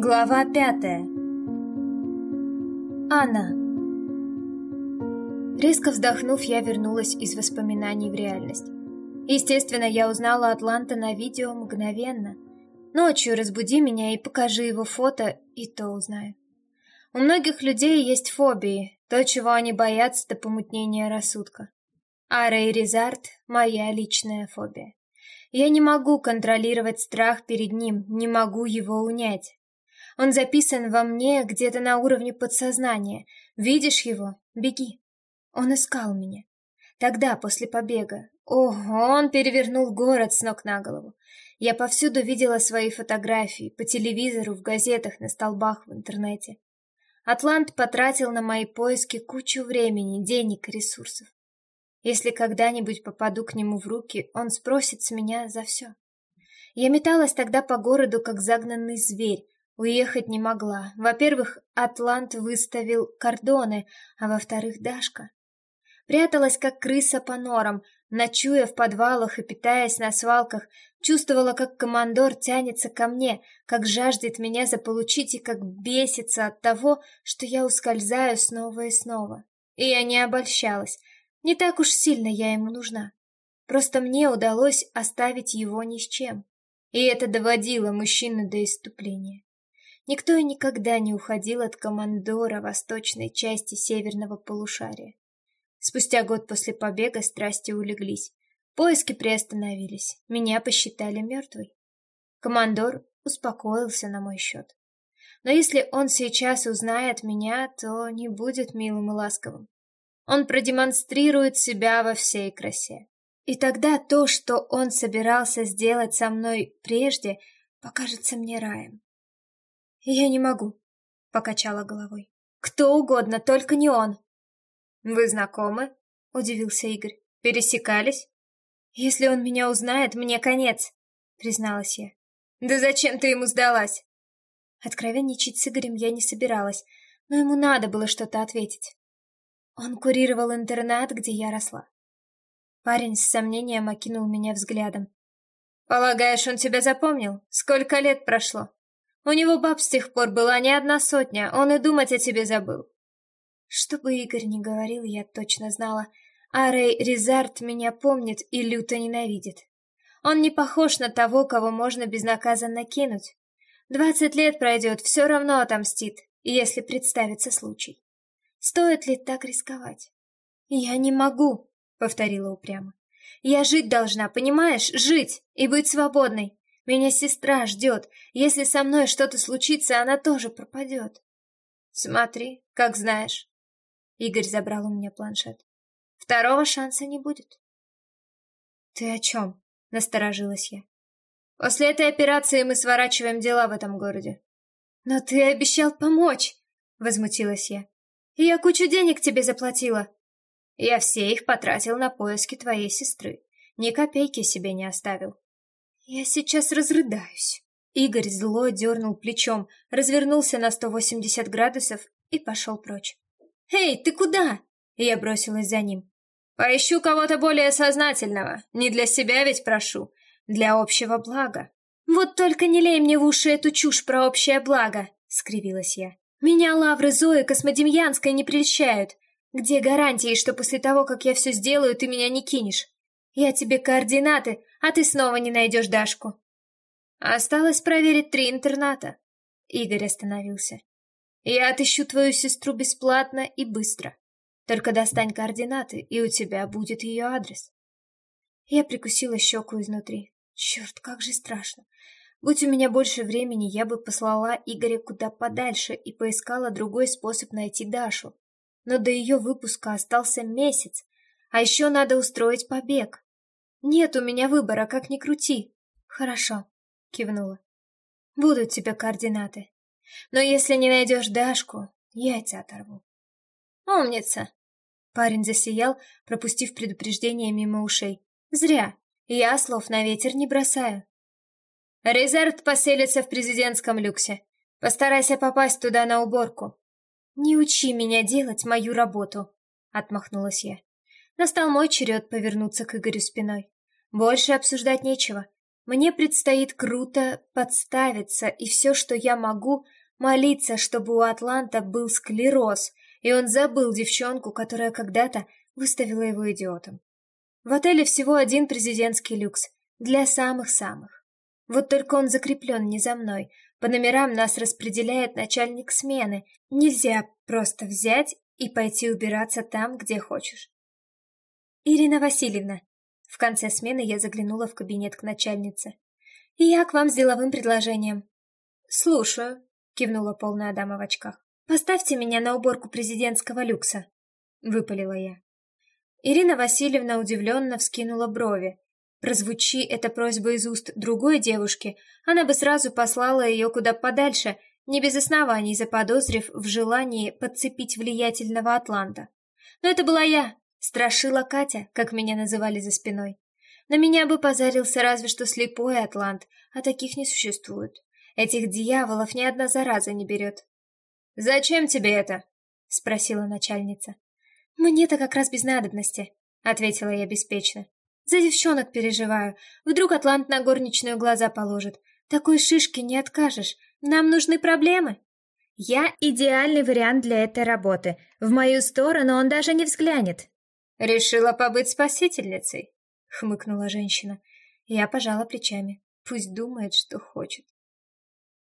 Глава пятая Анна Резко вздохнув, я вернулась из воспоминаний в реальность. Естественно, я узнала Атланта на видео мгновенно. Ночью разбуди меня и покажи его фото, и то узнаю. У многих людей есть фобии, то, чего они боятся до помутнения рассудка. А Рэй Ризард — моя личная фобия. Я не могу контролировать страх перед ним, не могу его унять. Он записан во мне где-то на уровне подсознания. Видишь его? Беги. Он искал меня. Тогда, после побега. О, он перевернул город с ног на голову. Я повсюду видела свои фотографии, по телевизору, в газетах, на столбах, в интернете. Атлант потратил на мои поиски кучу времени, денег и ресурсов. Если когда-нибудь попаду к нему в руки, он спросит с меня за все. Я металась тогда по городу, как загнанный зверь, уехать не могла. Во-первых, Атлант выставил кордоны, а во-вторых, Дашка. Пряталась, как крыса по норам, ночуя в подвалах и питаясь на свалках, чувствовала, как командор тянется ко мне, как жаждет меня заполучить и как бесится от того, что я ускользаю снова и снова. И я не обольщалась. Не так уж сильно я ему нужна. Просто мне удалось оставить его ни с чем. И это доводило мужчину до иступления. Никто и никогда не уходил от командора восточной части северного полушария. Спустя год после побега страсти улеглись. Поиски приостановились. Меня посчитали мертвой. Командор успокоился на мой счет. Но если он сейчас узнает меня, то не будет милым и ласковым. Он продемонстрирует себя во всей красе. И тогда то, что он собирался сделать со мной прежде, покажется мне раем. «Я не могу», — покачала головой. «Кто угодно, только не он». «Вы знакомы?» — удивился Игорь. «Пересекались?» «Если он меня узнает, мне конец», — призналась я. «Да зачем ты ему сдалась?» Откровенничать с Игорем я не собиралась, но ему надо было что-то ответить. Он курировал интернат, где я росла. Парень с сомнением окинул меня взглядом. «Полагаешь, он тебя запомнил? Сколько лет прошло? У него баб с тех пор была не одна сотня, он и думать о тебе забыл». Что бы Игорь ни говорил, я точно знала, Арей Ризард меня помнит и люто ненавидит. Он не похож на того, кого можно безнаказанно кинуть. Двадцать лет пройдет, все равно отомстит, если представится случай. Стоит ли так рисковать? Я не могу, повторила упрямо. Я жить должна, понимаешь? Жить и быть свободной. Меня сестра ждет. Если со мной что-то случится, она тоже пропадет. Смотри, как знаешь. Игорь забрал у меня планшет. Второго шанса не будет. Ты о чем? Насторожилась я. После этой операции мы сворачиваем дела в этом городе. Но ты обещал помочь, возмутилась я. Я кучу денег тебе заплатила. Я все их потратил на поиски твоей сестры. Ни копейки себе не оставил. Я сейчас разрыдаюсь. Игорь зло дернул плечом, развернулся на 180 градусов и пошел прочь. «Эй, ты куда?» Я бросилась за ним. «Поищу кого-то более сознательного. Не для себя ведь прошу. Для общего блага». «Вот только не лей мне в уши эту чушь про общее благо!» — скривилась я. Меня лавры Зои Космодемьянской не прельщают. Где гарантии, что после того, как я все сделаю, ты меня не кинешь? Я тебе координаты, а ты снова не найдешь Дашку. Осталось проверить три интерната. Игорь остановился. Я отыщу твою сестру бесплатно и быстро. Только достань координаты, и у тебя будет ее адрес. Я прикусила щеку изнутри. Черт, как же страшно. Будь у меня больше времени, я бы послала Игоря куда подальше и поискала другой способ найти Дашу. Но до ее выпуска остался месяц, а еще надо устроить побег. Нет у меня выбора, как ни крути. Хорошо, кивнула. Будут тебе координаты. Но если не найдешь Дашку, яйца оторву. Умница. Парень засиял, пропустив предупреждение мимо ушей. Зря. Я слов на ветер не бросаю. Резерт поселится в президентском люксе. Постарайся попасть туда на уборку. Не учи меня делать мою работу, отмахнулась я. Настал мой черед повернуться к Игорю спиной. Больше обсуждать нечего. Мне предстоит круто подставиться, и все, что я могу, молиться, чтобы у Атланта был склероз, и он забыл девчонку, которая когда-то выставила его идиотом. В отеле всего один президентский люкс, для самых-самых. Вот только он закреплен не за мной, по номерам нас распределяет начальник смены, нельзя просто взять и пойти убираться там, где хочешь. Ирина Васильевна, в конце смены я заглянула в кабинет к начальнице. «И я к вам с деловым предложением». «Слушаю», — кивнула полная дама в очках. «Поставьте меня на уборку президентского люкса», — выпалила я. Ирина Васильевна удивленно вскинула брови. Прозвучи эта просьба из уст другой девушки, она бы сразу послала ее куда подальше, не без оснований заподозрив в желании подцепить влиятельного атланта. Но это была я, Страшила Катя, как меня называли за спиной. На меня бы позарился разве что слепой атлант, а таких не существует. Этих дьяволов ни одна зараза не берет. «Зачем тебе это?» — спросила начальница. «Мне-то как раз без надобности», — ответила я беспечно. «За девчонок переживаю. Вдруг атлант на горничную глаза положит. Такой шишки не откажешь. Нам нужны проблемы». «Я идеальный вариант для этой работы. В мою сторону он даже не взглянет», «Решила побыть спасительницей?» — хмыкнула женщина. Я пожала плечами. Пусть думает, что хочет.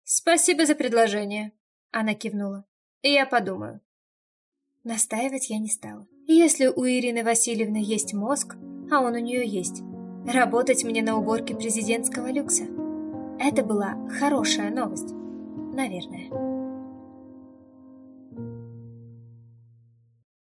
«Спасибо за предложение», — она кивнула. «Я подумаю». Настаивать я не стала. Если у Ирины Васильевны есть мозг, а он у нее есть, работать мне на уборке президентского люкса. Это была хорошая новость. Наверное.